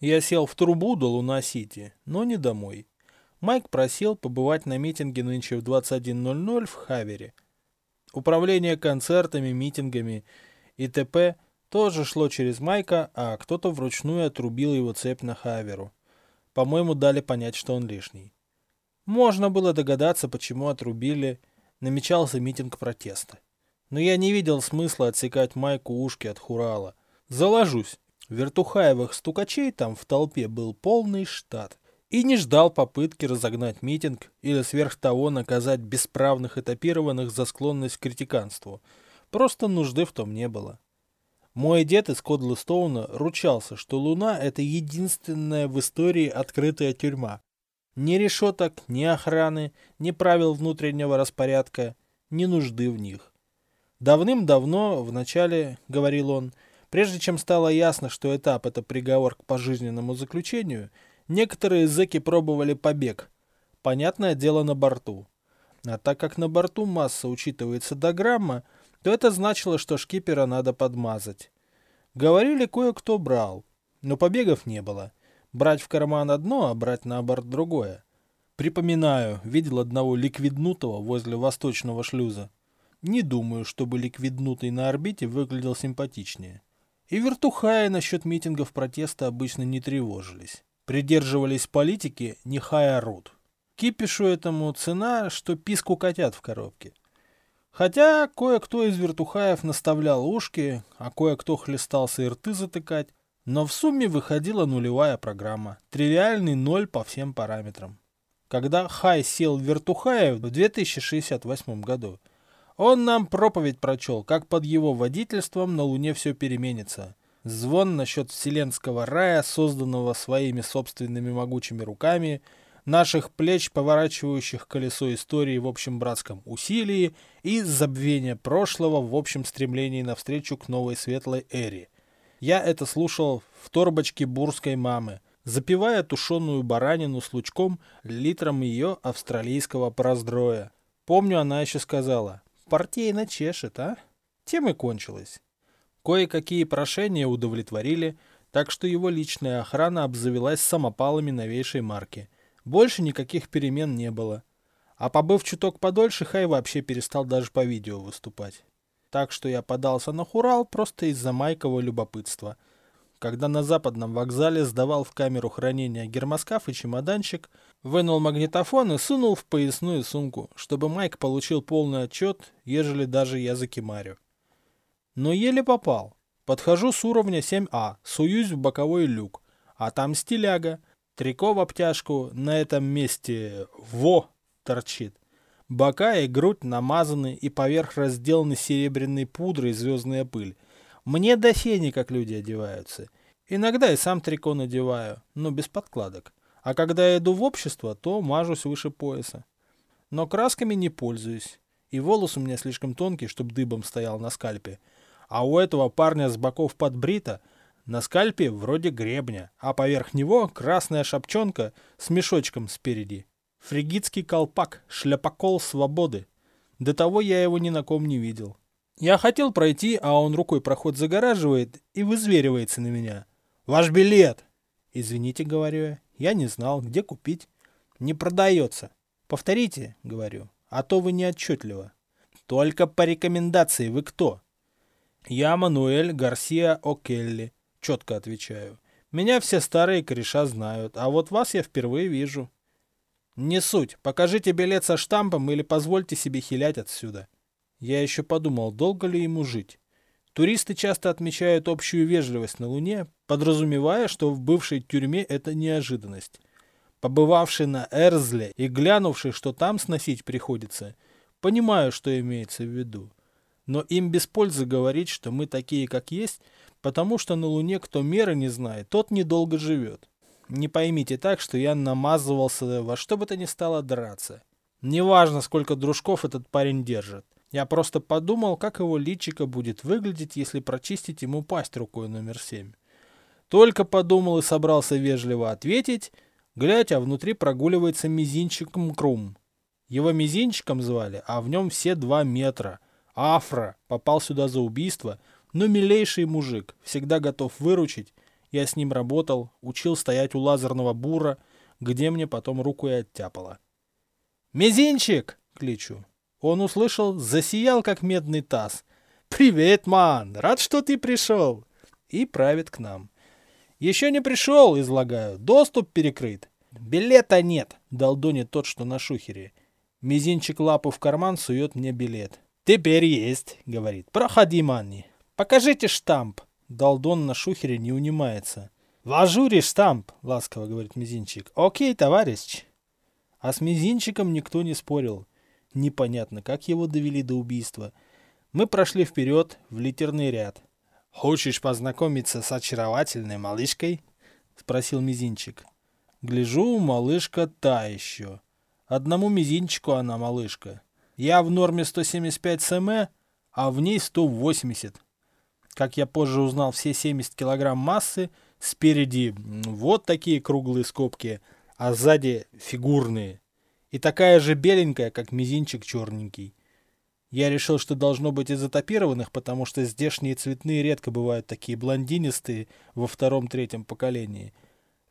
Я сел в трубу до Луна-Сити, но не домой. Майк просил побывать на митинге нынче в 21.00 в Хавере. Управление концертами, митингами и т.п. тоже шло через Майка, а кто-то вручную отрубил его цепь на Хаверу. По-моему, дали понять, что он лишний. Можно было догадаться, почему отрубили. Намечался митинг протеста. Но я не видел смысла отсекать Майку ушки от Хурала. Заложусь. Вертухаевых стукачей там в толпе был полный штат. И не ждал попытки разогнать митинг или сверх того наказать бесправных этапированных за склонность к критиканству. Просто нужды в том не было. Мой дед из Кодлстоуна ручался, что Луна — это единственная в истории открытая тюрьма. Ни решеток, ни охраны, ни правил внутреннего распорядка, ни нужды в них. Давным-давно, в начале, говорил он, прежде чем стало ясно, что этап — это приговор к пожизненному заключению, некоторые зэки пробовали побег. Понятное дело на борту. А так как на борту масса учитывается до грамма, то это значило, что шкипера надо подмазать. Говорили, кое-кто брал, но побегов не было. Брать в карман одно, а брать на борт другое. Припоминаю, видел одного ликвиднутого возле восточного шлюза. Не думаю, чтобы ликвиднутый на орбите выглядел симпатичнее. И вертухаи насчет митингов протеста обычно не тревожились. Придерживались политики «нехай орут». Кипишу этому цена, что писку котят в коробке. Хотя кое-кто из вертухаев наставлял ушки, а кое-кто хлестался и рты затыкать, но в сумме выходила нулевая программа, тривиальный ноль по всем параметрам. Когда Хай сел в вертухаев в 2068 году, он нам проповедь прочел, как под его водительством на Луне все переменится. Звон насчет вселенского рая, созданного своими собственными могучими руками – наших плеч, поворачивающих колесо истории в общем братском усилии и забвения прошлого в общем стремлении навстречу к новой светлой эре. Я это слушал в торбочке бурской мамы, запивая тушеную баранину с лучком литром ее австралийского проздроя. Помню, она еще сказала, партийно чешет, а? Тем и кончилось. Кое-какие прошения удовлетворили, так что его личная охрана обзавелась самопалами новейшей марки – больше никаких перемен не было. А побыв чуток подольше, Хай вообще перестал даже по видео выступать. Так что я подался на Хурал просто из-за майкового любопытства. Когда на западном вокзале сдавал в камеру хранения гермоскаф и чемоданчик, вынул магнитофон и сунул в поясную сумку, чтобы Майк получил полный отчет, ежели даже я закимарю. Но еле попал. Подхожу с уровня 7А, суюсь в боковой люк, а там стиляга — Трико в обтяжку на этом месте во торчит. Бока и грудь намазаны и поверх разделаны серебряной пудрой звездная пыль. Мне до фени, как люди одеваются. Иногда и сам трико надеваю, но без подкладок. А когда я иду в общество, то мажусь выше пояса. Но красками не пользуюсь. И волос у меня слишком тонкий, чтобы дыбом стоял на скальпе. А у этого парня с боков подбрита – на скальпе вроде гребня, а поверх него красная шапчонка с мешочком спереди. Фригитский колпак, шляпокол свободы. До того я его ни на ком не видел. Я хотел пройти, а он рукой проход загораживает и вызверивается на меня. «Ваш билет!» «Извините», — говорю я, — «я не знал, где купить». «Не продается». «Повторите», — говорю, — «а то вы неотчетливо». «Только по рекомендации вы кто?» «Я Мануэль Гарсия О'Келли. Четко отвечаю. Меня все старые кореша знают, а вот вас я впервые вижу. Не суть. Покажите билет со штампом или позвольте себе хилять отсюда. Я еще подумал, долго ли ему жить. Туристы часто отмечают общую вежливость на Луне, подразумевая, что в бывшей тюрьме это неожиданность. Побывавший на Эрзле и глянувший, что там сносить приходится, понимаю, что имеется в виду. Но им без пользы говорить, что мы такие, как есть, потому что на Луне кто меры не знает, тот недолго живет. Не поймите так, что я намазывался во что бы то ни стало драться. Неважно, сколько дружков этот парень держит. Я просто подумал, как его личико будет выглядеть, если прочистить ему пасть рукой номер семь. Только подумал и собрался вежливо ответить, глядя, а внутри прогуливается мизинчиком Крум. Его мизинчиком звали, а в нем все два метра. Афра попал сюда за убийство, но милейший мужик, всегда готов выручить Я с ним работал, учил стоять у лазерного бура, где мне потом руку и оттяпало. «Мизинчик!» — кличу. Он услышал, засиял, как медный таз. «Привет, ман! Рад, что ты пришел!» И правит к нам. «Еще не пришел!» — излагаю. «Доступ перекрыт!» «Билета нет!» — долдонит тот, что на шухере. Мизинчик лапу в карман сует мне билет. «Теперь есть!» — говорит. «Проходи, манни!» «Покажите штамп!» Долдон на шухере не унимается. «В ажуре штамп!» — ласково говорит Мизинчик. «Окей, товарищ!» А с Мизинчиком никто не спорил. Непонятно, как его довели до убийства. Мы прошли вперед в литерный ряд. «Хочешь познакомиться с очаровательной малышкой?» — спросил Мизинчик. Гляжу, малышка та еще. Одному мизинчику она малышка. Я в норме 175 см, а в ней 180. Как я позже узнал, все 70 килограмм массы спереди вот такие круглые скобки, а сзади фигурные. И такая же беленькая, как мизинчик черненький. Я решил, что должно быть из атопированных, потому что здешние цветные редко бывают такие блондинистые во втором-третьем поколении.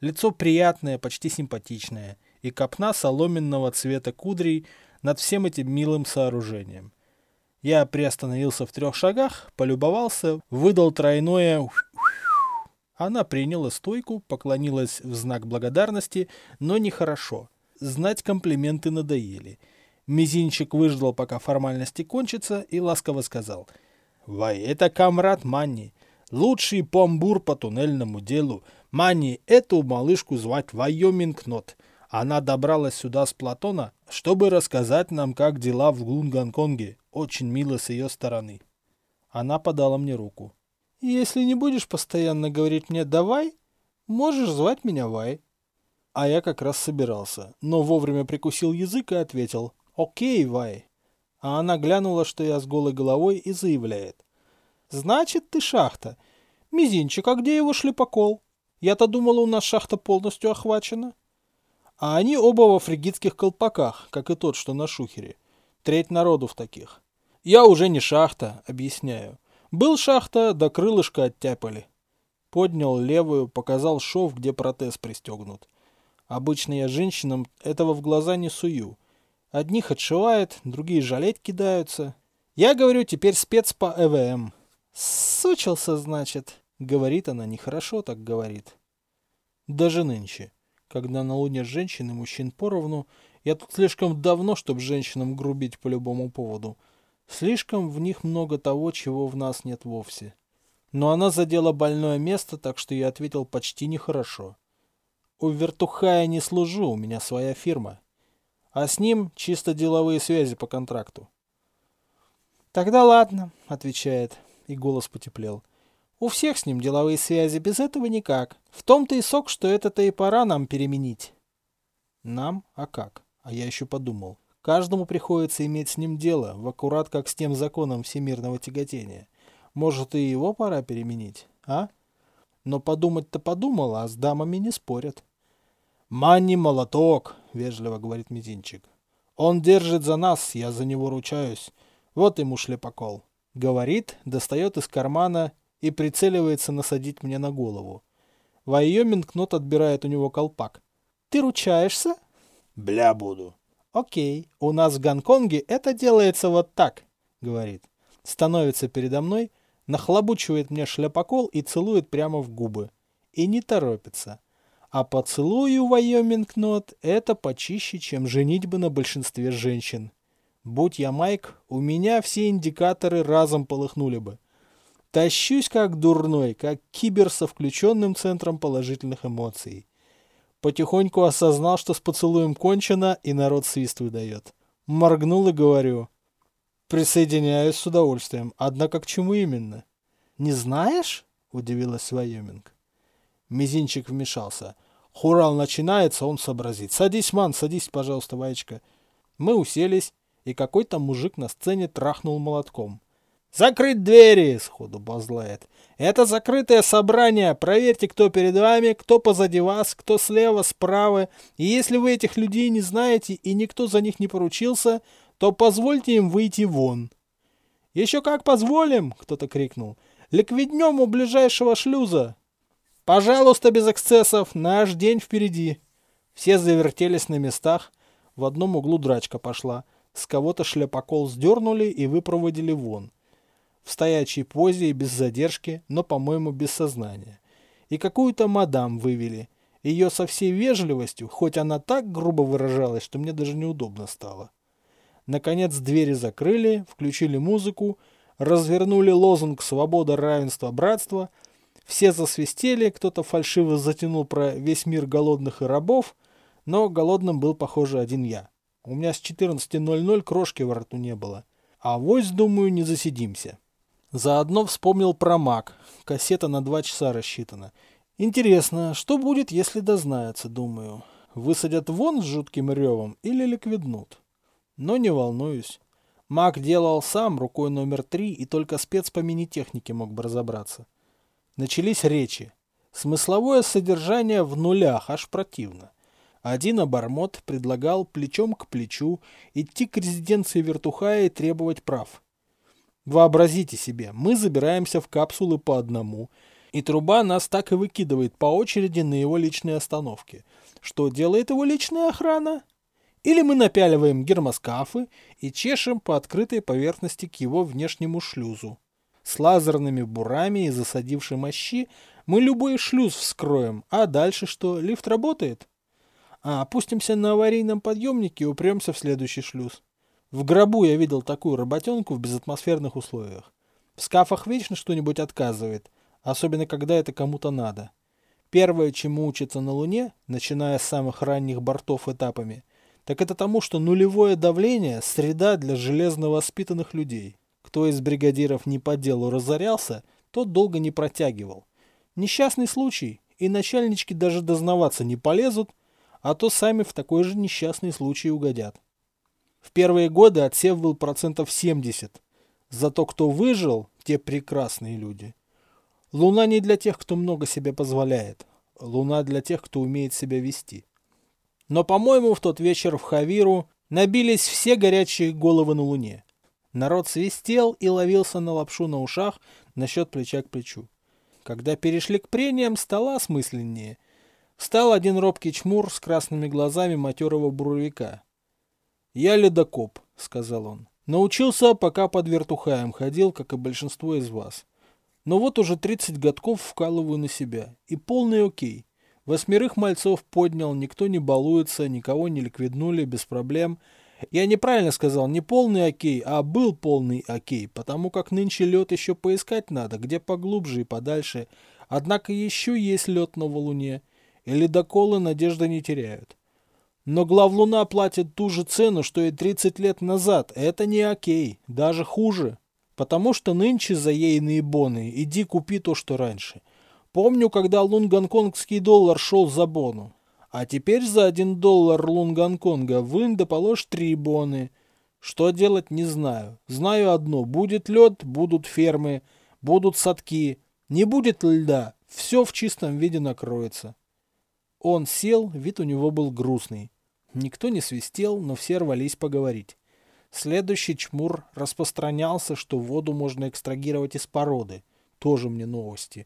Лицо приятное, почти симпатичное, и копна соломенного цвета кудрей над всем этим милым сооружением. Я приостановился в трех шагах, полюбовался, выдал тройное Она приняла стойку, поклонилась в знак благодарности, но нехорошо. Знать комплименты надоели. Мизинчик выждал, пока формальности кончатся, и ласково сказал. «Вай, это камрад Манни, лучший помбур по туннельному делу. Манни, эту малышку звать Вайоминг Нот. Она добралась сюда с Платона, чтобы рассказать нам, как дела в Гунгонконге. Очень мило с ее стороны». Она подала мне руку. «Если не будешь постоянно говорить мне «давай», можешь звать меня Вай». А я как раз собирался, но вовремя прикусил язык и ответил «Окей, Вай». А она глянула, что я с голой головой, и заявляет. «Значит, ты шахта. Мизинчик, а где его шлепокол? Я-то думала, у нас шахта полностью охвачена». А они оба во фригитских колпаках, как и тот, что на шухере. Треть народу в таких. Я уже не шахта, объясняю. Был шахта, да крылышко оттяпали. Поднял левую, показал шов, где протез пристегнут. Обычно я женщинам этого в глаза не сую. Одних отшивает, другие жалеть кидаются. Я говорю теперь спец по ЭВМ. Сучился, значит. Говорит она, нехорошо так говорит. Даже нынче, когда на луне женщин и мужчин поровну, я тут слишком давно, чтобы женщинам грубить по любому поводу. Слишком в них много того, чего в нас нет вовсе. Но она задела больное место, так что я ответил почти нехорошо. У вертухая не служу, у меня своя фирма. А с ним чисто деловые связи по контракту. Тогда ладно, отвечает, и голос потеплел. У всех с ним деловые связи, без этого никак. В том-то и сок, что это-то и пора нам переменить. Нам? А как? А я еще подумал. Каждому приходится иметь с ним дело, в аккурат как с тем законом всемирного тяготения. Может, и его пора переменить, а? Но подумать-то подумал, а с дамами не спорят. «Манни молоток», — вежливо говорит Мизинчик. «Он держит за нас, я за него ручаюсь. Вот ему шлепокол». Говорит, достает из кармана и прицеливается насадить мне на голову. Вайоминг Нот отбирает у него колпак. «Ты ручаешься?» «Бля буду». «Окей, у нас в Гонконге это делается вот так», — говорит. Становится передо мной, нахлобучивает мне шляпокол и целует прямо в губы. И не торопится. А поцелуй у Вайоминг Нот — это почище, чем женитьба на большинстве женщин. Будь я Майк, у меня все индикаторы разом полыхнули бы. Тащусь как дурной, как кибер со включенным центром положительных эмоций. Потихоньку осознал, что с поцелуем кончено, и народ свист выдает. Моргнул и говорю. Присоединяюсь с удовольствием. Однако к чему именно? Не знаешь? Удивилась Вайоминг. Мизинчик вмешался. Хурал начинается, он сообразит. Садись, ман, садись, пожалуйста, Ваечка. Мы уселись, и какой-то мужик на сцене трахнул молотком. «Закрыть двери!» — сходу базлает. «Это закрытое собрание. Проверьте, кто перед вами, кто позади вас, кто слева, справа. И если вы этих людей не знаете и никто за них не поручился, то позвольте им выйти вон». «Еще как позволим!» — кто-то крикнул. «Ликвиднем у ближайшего шлюза!» Пожалуйста, без эксцессов, наш день впереди. Все завертелись на местах, в одном углу драчка пошла. С кого-то шляпокол сдернули и выпроводили вон. В стоячей позе и без задержки, но, по-моему, без сознания. И какую-то мадам вывели. Ее со всей вежливостью, хоть она так грубо выражалась, что мне даже неудобно стало. Наконец двери закрыли, включили музыку, развернули лозунг «Свобода, равенство, братство», все засвистели, кто-то фальшиво затянул про весь мир голодных и рабов, но голодным был, похоже, один я. У меня с 14.00 крошки во рту не было. А вось, думаю, не засидимся. Заодно вспомнил про маг. Кассета на два часа рассчитана. Интересно, что будет, если дознаются, думаю. Высадят вон с жутким ревом или ликвиднут? Но не волнуюсь. Маг делал сам рукой номер три, и только спец по мини-технике мог бы разобраться. Начались речи. Смысловое содержание в нулях, аж противно. Один обормот предлагал плечом к плечу идти к резиденции Вертухая и требовать прав. Вообразите себе, мы забираемся в капсулы по одному, и труба нас так и выкидывает по очереди на его личные остановки. Что делает его личная охрана? Или мы напяливаем гермоскафы и чешем по открытой поверхности к его внешнему шлюзу. С лазерными бурами и засадившей мощи мы любой шлюз вскроем, а дальше что, лифт работает? А опустимся на аварийном подъемнике и упремся в следующий шлюз. В гробу я видел такую работенку в безатмосферных условиях. В скафах вечно что-нибудь отказывает, особенно когда это кому-то надо. Первое, чему учатся на Луне, начиная с самых ранних бортов этапами, так это тому, что нулевое давление – среда для железно воспитанных людей. Кто из бригадиров не по делу разорялся, тот долго не протягивал. Несчастный случай, и начальнички даже дознаваться не полезут, а то сами в такой же несчастный случай угодят. В первые годы отсев был процентов 70. Зато кто выжил, те прекрасные люди. Луна не для тех, кто много себе позволяет. Луна для тех, кто умеет себя вести. Но, по-моему, в тот вечер в Хавиру набились все горячие головы на Луне. Народ свистел и ловился на лапшу на ушах насчет плеча к плечу. Когда перешли к прениям, стало осмысленнее. Встал один робкий чмур с красными глазами матерого буровика. «Я ледокоп», — сказал он. «Научился, пока под вертухаем ходил, как и большинство из вас. Но вот уже 30 годков вкалываю на себя. И полный окей. Восьмерых мальцов поднял, никто не балуется, никого не ликвиднули, без проблем. Я неправильно сказал, не полный окей, а был полный окей, потому как нынче лед еще поискать надо, где поглубже и подальше. Однако еще есть лед на валуне, и ледоколы надежды не теряют. Но главлуна платит ту же цену, что и 30 лет назад. Это не окей, даже хуже. Потому что нынче за ейные боны иди купи то, что раньше. Помню, когда лун-гонконгский доллар шел за бону. А теперь за один доллар лун Гонконга вынь да положь три боны. Что делать, не знаю. Знаю одно. Будет лед, будут фермы, будут садки. Не будет льда, все в чистом виде накроется. Он сел, вид у него был грустный. Никто не свистел, но все рвались поговорить. Следующий чмур распространялся, что воду можно экстрагировать из породы. Тоже мне новости.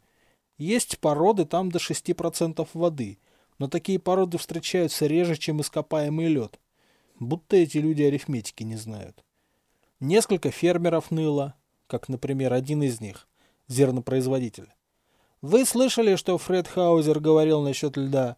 Есть породы там до 6% воды – но такие породы встречаются реже, чем ископаемый лед. Будто эти люди арифметики не знают. Несколько фермеров ныло, как, например, один из них, зернопроизводитель. Вы слышали, что Фред Хаузер говорил насчет льда?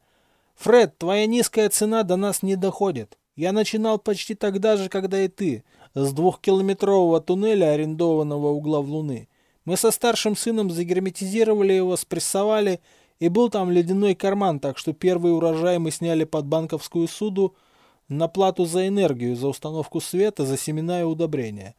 Фред, твоя низкая цена до нас не доходит. Я начинал почти тогда же, когда и ты, с двухкилометрового туннеля, арендованного угла в Луны. Мы со старшим сыном загерметизировали его, спрессовали и был там ледяной карман, так что первый урожай мы сняли под банковскую суду на плату за энергию, за установку света, за семена и удобрения.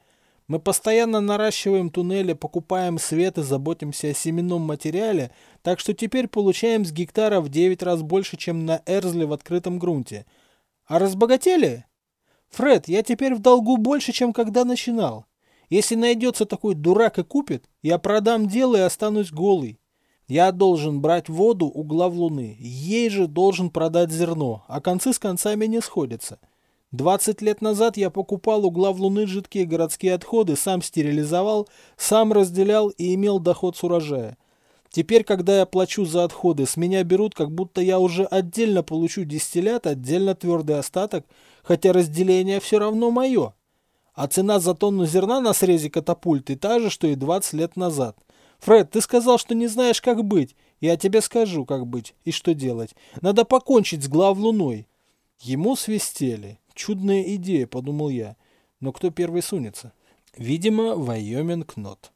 Мы постоянно наращиваем туннели, покупаем свет и заботимся о семенном материале, так что теперь получаем с гектара в 9 раз больше, чем на Эрзле в открытом грунте. А разбогатели? Фред, я теперь в долгу больше, чем когда начинал. Если найдется такой дурак и купит, я продам дело и останусь голый. Я должен брать воду у глав Луны, ей же должен продать зерно, а концы с концами не сходятся. 20 лет назад я покупал у глав Луны жидкие городские отходы, сам стерилизовал, сам разделял и имел доход с урожая. Теперь, когда я плачу за отходы, с меня берут, как будто я уже отдельно получу дистиллят, отдельно твердый остаток, хотя разделение все равно мое. А цена за тонну зерна на срезе катапульты та же, что и 20 лет назад. Фред, ты сказал, что не знаешь, как быть. Я тебе скажу, как быть и что делать. Надо покончить с главлуной. Ему свистели. Чудная идея, подумал я. Но кто первый сунется? Видимо, Вайоминг Нот.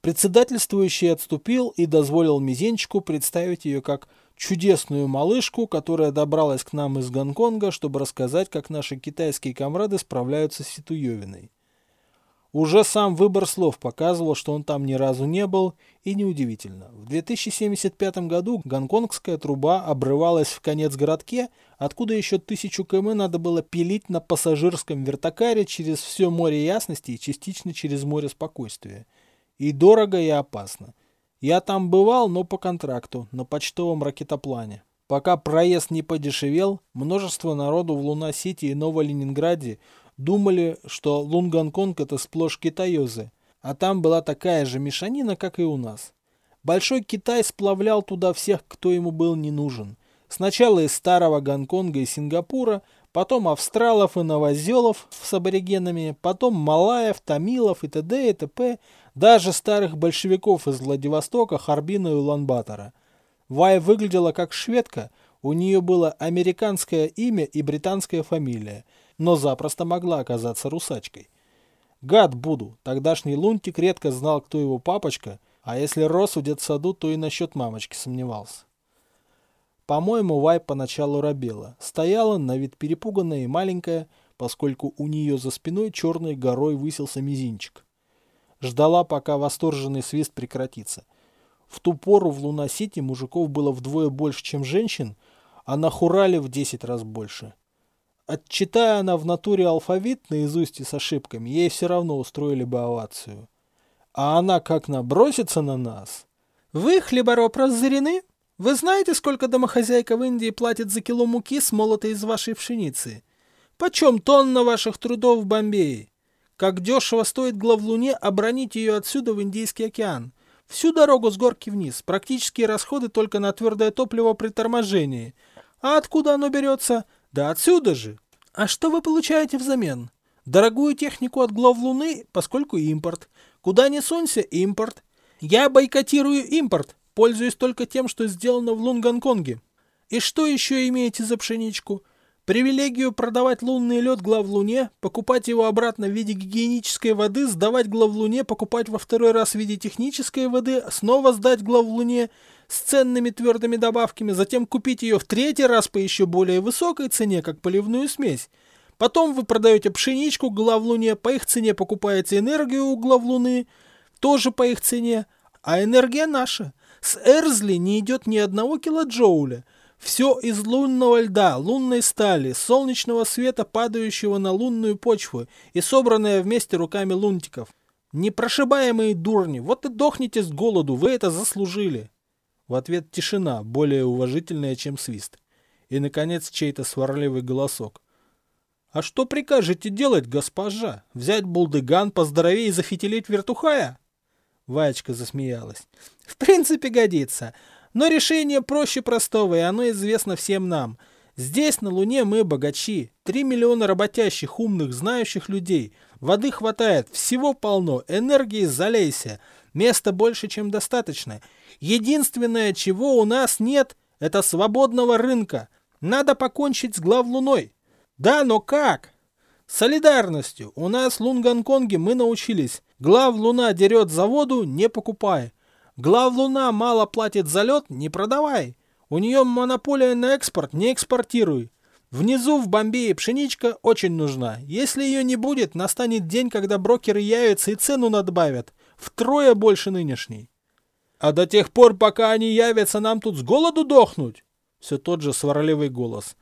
Председательствующий отступил и дозволил Мизенчику представить ее как чудесную малышку, которая добралась к нам из Гонконга, чтобы рассказать, как наши китайские комрады справляются с Ситуевиной. Уже сам выбор слов показывал, что он там ни разу не был, и неудивительно. В 2075 году гонконгская труба обрывалась в конец городке, откуда еще тысячу км надо было пилить на пассажирском вертокаре через все море ясности и частично через море спокойствия. И дорого, и опасно. Я там бывал, но по контракту, на почтовом ракетоплане. Пока проезд не подешевел, множество народу в Луна-Сити и Новоленинграде думали, что Лунгонконг это сплошь китаёзы, а там была такая же мешанина, как и у нас. Большой Китай сплавлял туда всех, кто ему был не нужен. Сначала из старого Гонконга и Сингапура, потом австралов и новозелов с аборигенами, потом малаев, тамилов и т.д. и т.п., даже старых большевиков из Владивостока, Харбина и Улан-Батора. Вай выглядела как шведка, у нее было американское имя и британская фамилия, но запросто могла оказаться русачкой. Гад буду, тогдашний Лунтик редко знал, кто его папочка, а если рос в детсаду, то и насчет мамочки сомневался. По-моему, Вай поначалу робела. Стояла, на вид перепуганная и маленькая, поскольку у нее за спиной черной горой высился мизинчик. Ждала, пока восторженный свист прекратится. В ту пору в Луна-Сити мужиков было вдвое больше, чем женщин, а на Хурале в десять раз больше. Отчитая она в натуре алфавит наизусть и с ошибками, ей все равно устроили бы овацию. А она как набросится на нас. «Вы, хлебороб, разорены?» Вы знаете, сколько домохозяйка в Индии платит за кило муки, смолотой из вашей пшеницы? Почем тонна ваших трудов в Бомбее? Как дешево стоит главлуне обронить ее отсюда в Индийский океан? Всю дорогу с горки вниз, практические расходы только на твердое топливо при торможении. А откуда оно берется? Да отсюда же. А что вы получаете взамен? Дорогую технику от главлуны, поскольку импорт. Куда ни сунься, импорт. Я бойкотирую импорт пользуюсь только тем, что сделано в Лунгонконге. И что еще имеете за пшеничку? Привилегию продавать лунный лед главлуне, покупать его обратно в виде гигиенической воды, сдавать главлуне, покупать во второй раз в виде технической воды, снова сдать главлуне с ценными твердыми добавками, затем купить ее в третий раз по еще более высокой цене, как поливную смесь. Потом вы продаете пшеничку главлуне, по их цене покупаете энергию у главлуны, тоже по их цене, а энергия наша. С Эрзли не идет ни одного килоджоуля. Все из лунного льда, лунной стали, солнечного света, падающего на лунную почву и собранное вместе руками лунтиков. Непрошибаемые дурни, вот и дохните с голоду, вы это заслужили. В ответ тишина, более уважительная, чем свист. И, наконец, чей-то сварливый голосок. «А что прикажете делать, госпожа? Взять булдыган, поздоровее и зафитилить вертухая?» Ваечка засмеялась. В принципе, годится. Но решение проще простого, и оно известно всем нам. Здесь, на Луне, мы богачи. Три миллиона работящих, умных, знающих людей. Воды хватает, всего полно, энергии залейся. Места больше, чем достаточно. Единственное, чего у нас нет, это свободного рынка. Надо покончить с главлуной. Да, но как? Солидарностью. У нас в Лунгонконге мы научились. Глав Луна дерет за воду, не покупай. Глав Луна мало платит за лед, не продавай. У нее монополия на экспорт, не экспортируй. Внизу в Бомбее пшеничка очень нужна. Если ее не будет, настанет день, когда брокеры явятся и цену надбавят. Втрое больше нынешней. А до тех пор, пока они явятся, нам тут с голоду дохнуть. Все тот же сварливый голос.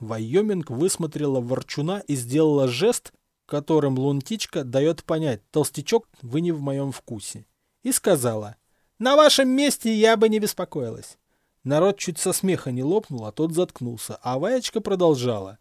Вайоминг высмотрела ворчуна и сделала жест, которым лунтичка дает понять, толстячок, вы не в моем вкусе. И сказала, на вашем месте я бы не беспокоилась. Народ чуть со смеха не лопнул, а тот заткнулся, а Ваечка продолжала.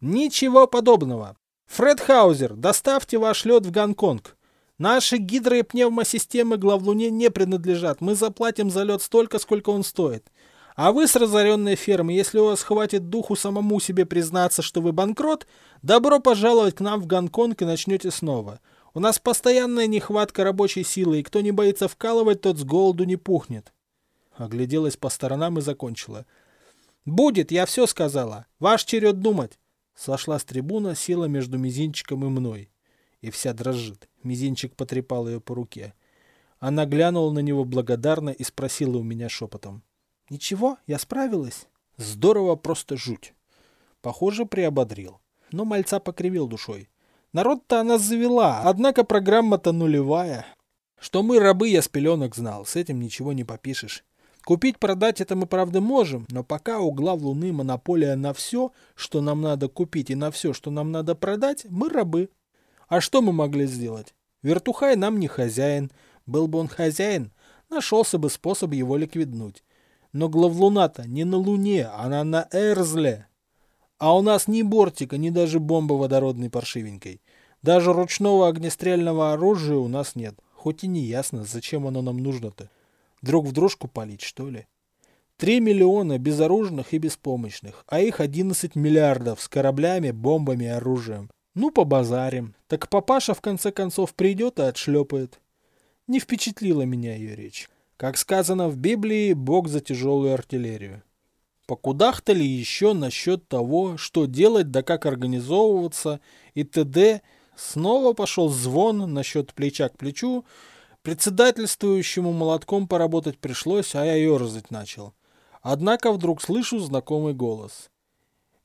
Ничего подобного. Фред Хаузер, доставьте ваш лед в Гонконг. Наши гидро- и пневмосистемы главлуне не принадлежат. Мы заплатим за лед столько, сколько он стоит. А вы с разоренной фермы, если у вас хватит духу самому себе признаться, что вы банкрот, добро пожаловать к нам в Гонконг и начнете снова. У нас постоянная нехватка рабочей силы, и кто не боится вкалывать, тот с голоду не пухнет. Огляделась по сторонам и закончила. «Будет, я все сказала. Ваш черед думать». Сошла с трибуна, села между мизинчиком и мной. И вся дрожит. Мизинчик потрепал ее по руке. Она глянула на него благодарно и спросила у меня шепотом. Ничего, я справилась. Здорово, просто жуть. Похоже, приободрил. Но мальца покривил душой. Народ-то она завела, однако программа-то нулевая. Что мы рабы, я с пеленок знал, с этим ничего не попишешь. Купить-продать это мы, правда, можем, но пока у глав Луны монополия на все, что нам надо купить, и на все, что нам надо продать, мы рабы. А что мы могли сделать? Вертухай нам не хозяин. Был бы он хозяин, нашелся бы способ его ликвиднуть. Но главлуна-то не на Луне, она на Эрзле. А у нас ни бортика, ни даже бомбы водородной паршивенькой. Даже ручного огнестрельного оружия у нас нет. Хоть и не ясно, зачем оно нам нужно-то. Друг в дружку палить, что ли? Три миллиона безоружных и беспомощных, а их 11 миллиардов с кораблями, бомбами и оружием. Ну, побазарим. Так папаша в конце концов придет и отшлепает. Не впечатлила меня ее речь. Как сказано в Библии, Бог за тяжелую артиллерию. Покудахтали еще насчет того, что делать да как организовываться и т.д. Снова пошел звон насчет плеча к плечу. Председательствующему молотком поработать пришлось, а я ерзать начал. Однако вдруг слышу знакомый голос.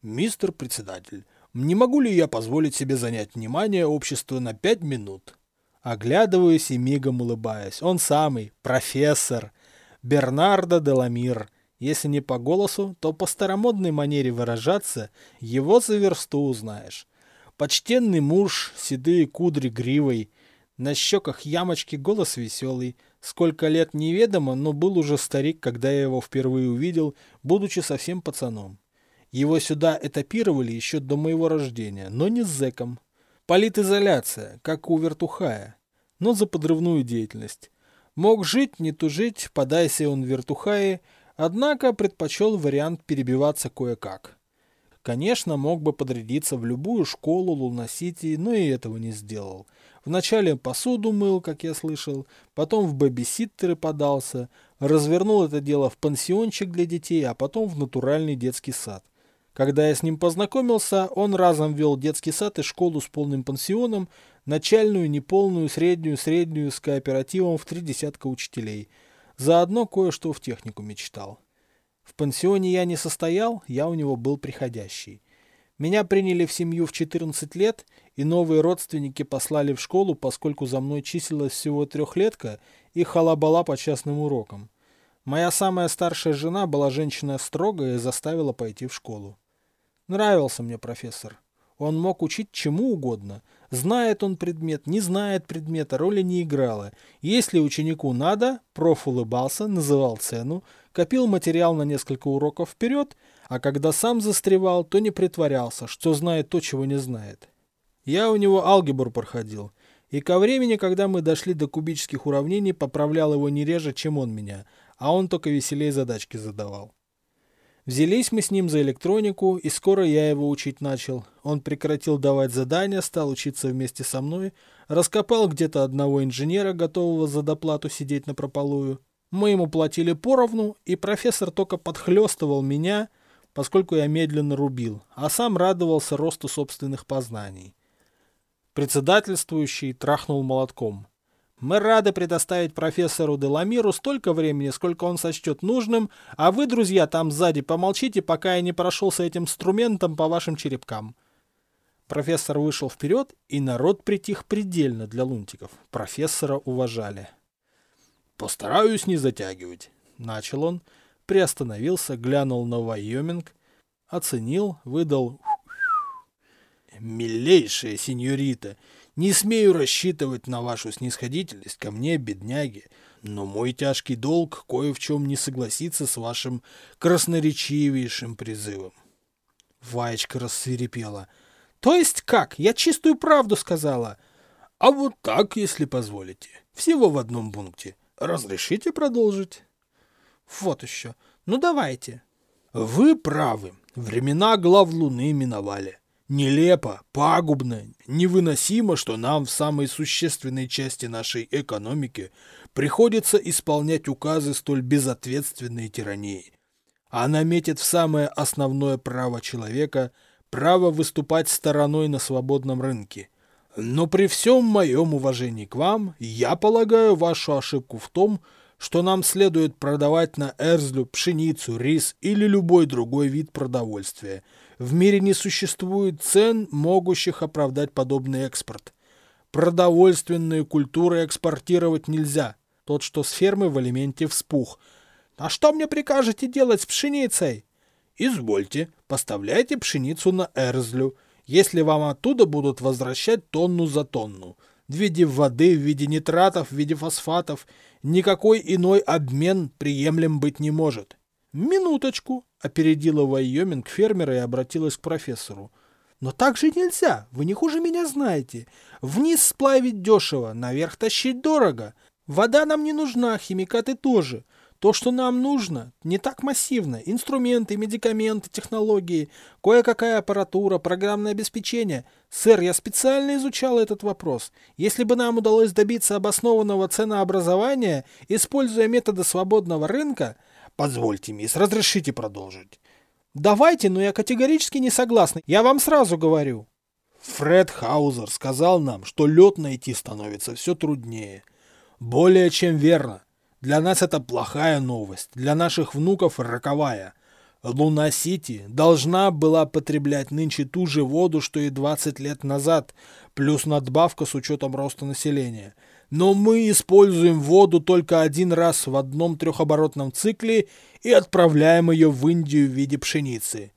«Мистер председатель, не могу ли я позволить себе занять внимание общества на пять минут?» Оглядываюсь и мигом улыбаюсь. Он самый, профессор. Бернардо Деламир. Если не по голосу, то по старомодной манере выражаться, его за версту узнаешь. Почтенный муж, седые кудри гривой, на щеках ямочки, голос веселый. Сколько лет неведомо, но был уже старик, когда я его впервые увидел, будучи совсем пацаном. Его сюда этапировали еще до моего рождения, но не с зэком. Политизоляция, как у вертухая но за подрывную деятельность. Мог жить, не тужить, подайся он вертухае, однако предпочел вариант перебиваться кое-как. Конечно, мог бы подрядиться в любую школу Луна-Сити, но и этого не сделал. Вначале посуду мыл, как я слышал, потом в бэбиситтеры подался, развернул это дело в пансиончик для детей, а потом в натуральный детский сад – когда я с ним познакомился, он разом вел детский сад и школу с полным пансионом, начальную, неполную, среднюю, среднюю, с кооперативом в три десятка учителей. Заодно кое-что в технику мечтал. В пансионе я не состоял, я у него был приходящий. Меня приняли в семью в 14 лет, и новые родственники послали в школу, поскольку за мной числилась всего трехлетка и халабала по частным урокам. Моя самая старшая жена была женщина строгая и заставила пойти в школу. Нравился мне профессор. Он мог учить чему угодно. Знает он предмет, не знает предмета, роли не играла. Если ученику надо, проф улыбался, называл цену, копил материал на несколько уроков вперед, а когда сам застревал, то не притворялся, что знает то, чего не знает. Я у него алгебру проходил, и ко времени, когда мы дошли до кубических уравнений, поправлял его не реже, чем он меня, а он только веселее задачки задавал. Взялись мы с ним за электронику, и скоро я его учить начал. Он прекратил давать задания, стал учиться вместе со мной, раскопал где-то одного инженера, готового за доплату сидеть на прополую. Мы ему платили поровну, и профессор только подхлестывал меня, поскольку я медленно рубил, а сам радовался росту собственных познаний. Председательствующий трахнул молотком. Мы рады предоставить профессору Деламиру столько времени, сколько он сочтет нужным, а вы, друзья, там сзади помолчите, пока я не прошелся этим инструментом по вашим черепкам. Профессор вышел вперед, и народ притих предельно для лунтиков. Профессора уважали. «Постараюсь не затягивать», — начал он, приостановился, глянул на Вайоминг, оценил, выдал «Милейшая сеньорита, не смею рассчитывать на вашу снисходительность ко мне, бедняги, но мой тяжкий долг кое в чем не согласиться с вашим красноречивейшим призывом. Ваечка рассверепела. То есть как? Я чистую правду сказала. А вот так, если позволите. Всего в одном пункте. Разрешите продолжить? Вот еще. Ну давайте. Вы правы. Времена глав Луны миновали. Нелепо, пагубно, невыносимо, что нам в самой существенной части нашей экономики приходится исполнять указы столь безответственной тирании. Она метит в самое основное право человека – право выступать стороной на свободном рынке. Но при всем моем уважении к вам, я полагаю вашу ошибку в том, что нам следует продавать на Эрзлю пшеницу, рис или любой другой вид продовольствия. В мире не существует цен, могущих оправдать подобный экспорт. Продовольственные культуры экспортировать нельзя. Тот, что с фермы в элементе вспух. А что мне прикажете делать с пшеницей? Извольте, поставляйте пшеницу на Эрзлю, если вам оттуда будут возвращать тонну за тонну в виде воды, в виде нитратов, в виде фосфатов. Никакой иной обмен приемлем быть не может. Минуточку, опередила Вайоминг фермера и обратилась к профессору. Но так же нельзя, вы не хуже меня знаете. Вниз сплавить дешево, наверх тащить дорого. Вода нам не нужна, химикаты тоже. То, что нам нужно, не так массивно. Инструменты, медикаменты, технологии, кое-какая аппаратура, программное обеспечение. Сэр, я специально изучал этот вопрос. Если бы нам удалось добиться обоснованного ценообразования, используя методы свободного рынка... Позвольте, мисс, разрешите продолжить. Давайте, но я категорически не согласна. Я вам сразу говорю. Фред Хаузер сказал нам, что лед найти становится все труднее. Более чем верно. Для нас это плохая новость, для наших внуков роковая. Луна-Сити должна была потреблять нынче ту же воду, что и 20 лет назад, плюс надбавка с учетом роста населения. Но мы используем воду только один раз в одном трехоборотном цикле и отправляем ее в Индию в виде пшеницы.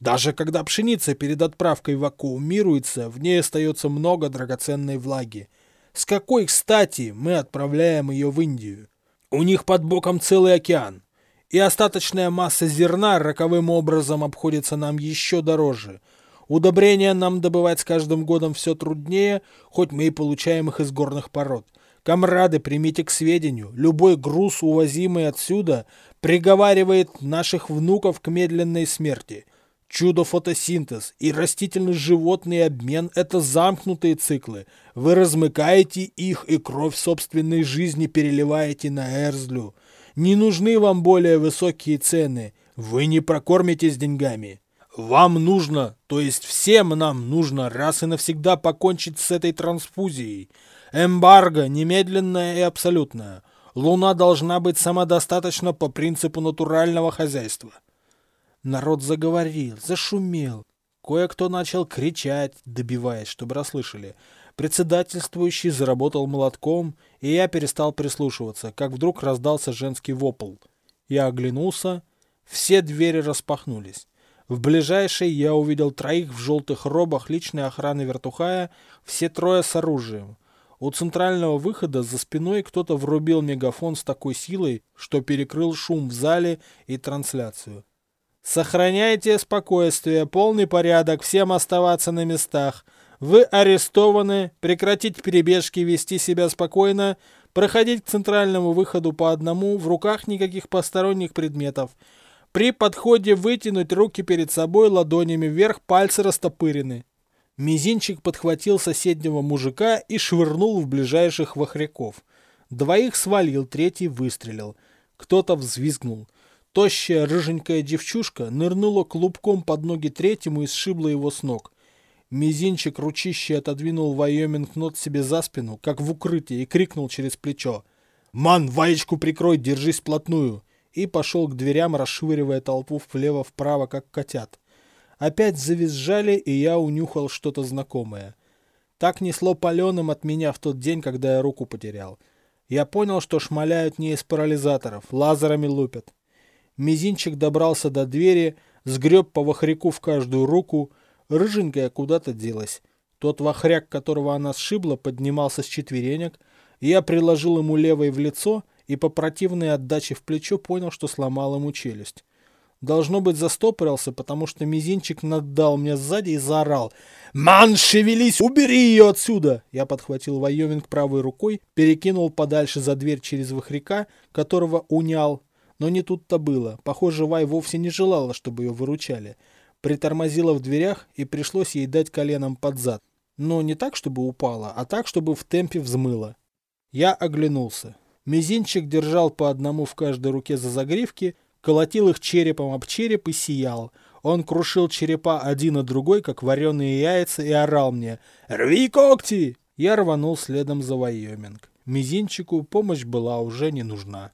Даже когда пшеница перед отправкой вакуумируется, в ней остается много драгоценной влаги. С какой стати мы отправляем ее в Индию? У них под боком целый океан. И остаточная масса зерна роковым образом обходится нам еще дороже. Удобрения нам добывать с каждым годом все труднее, хоть мы и получаем их из горных пород. Комрады, примите к сведению, любой груз, увозимый отсюда, приговаривает наших внуков к медленной смерти – Чудо-фотосинтез и растительно-животный обмен – это замкнутые циклы. Вы размыкаете их и кровь собственной жизни переливаете на Эрзлю. Не нужны вам более высокие цены. Вы не прокормитесь деньгами. Вам нужно, то есть всем нам нужно раз и навсегда покончить с этой трансфузией. Эмбарго немедленное и абсолютное. Луна должна быть самодостаточна по принципу натурального хозяйства. Народ заговорил, зашумел. Кое-кто начал кричать, добиваясь, чтобы расслышали. Председательствующий заработал молотком, и я перестал прислушиваться, как вдруг раздался женский вопл. Я оглянулся, все двери распахнулись. В ближайшей я увидел троих в желтых робах личной охраны вертухая, все трое с оружием. У центрального выхода за спиной кто-то врубил мегафон с такой силой, что перекрыл шум в зале и трансляцию. Сохраняйте спокойствие, полный порядок, всем оставаться на местах. Вы арестованы, прекратить перебежки, вести себя спокойно, проходить к центральному выходу по одному, в руках никаких посторонних предметов. При подходе вытянуть руки перед собой ладонями вверх, пальцы растопырены. Мизинчик подхватил соседнего мужика и швырнул в ближайших вахряков. Двоих свалил, третий выстрелил. Кто-то взвизгнул. Тощая рыженькая девчушка нырнула клубком под ноги третьему и сшибла его с ног. Мизинчик ручище отодвинул Вайоминг нот себе за спину, как в укрытие, и крикнул через плечо. «Ман, ваечку прикрой, держись плотную!» И пошел к дверям, расшвыривая толпу влево-вправо, как котят. Опять завизжали, и я унюхал что-то знакомое. Так несло паленым от меня в тот день, когда я руку потерял. Я понял, что шмаляют не из парализаторов, лазерами лупят. Мизинчик добрался до двери, сгреб по вахряку в каждую руку. Рыженькая куда-то делась. Тот вахряк, которого она сшибла, поднимался с четверенек. Я приложил ему левой в лицо и по противной отдаче в плечо понял, что сломал ему челюсть. Должно быть, застопорился, потому что мизинчик наддал мне сзади и заорал. «Ман, шевелись! Убери ее отсюда!» Я подхватил Вайоминг правой рукой, перекинул подальше за дверь через вахряка, которого унял. Но не тут-то было. Похоже, Вай вовсе не желала, чтобы ее выручали. Притормозила в дверях, и пришлось ей дать коленом под зад. Но не так, чтобы упала, а так, чтобы в темпе взмыла. Я оглянулся. Мизинчик держал по одному в каждой руке за загривки, колотил их черепом об череп и сиял. Он крушил черепа один на другой, как вареные яйца, и орал мне «Рви когти!» Я рванул следом за Вайоминг. Мизинчику помощь была уже не нужна.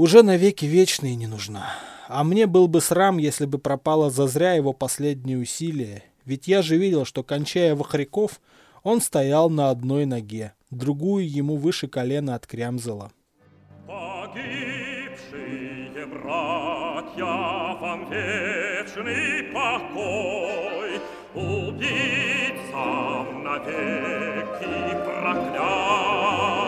Уже навеки вечные не нужна. А мне был бы срам, если бы пропало зазря его последние усилия. Ведь я же видел, что, кончая вахряков, он стоял на одной ноге, другую ему выше колена открямзала. Погибшие братья, вам вечный покой, убийцам навеки проклятие.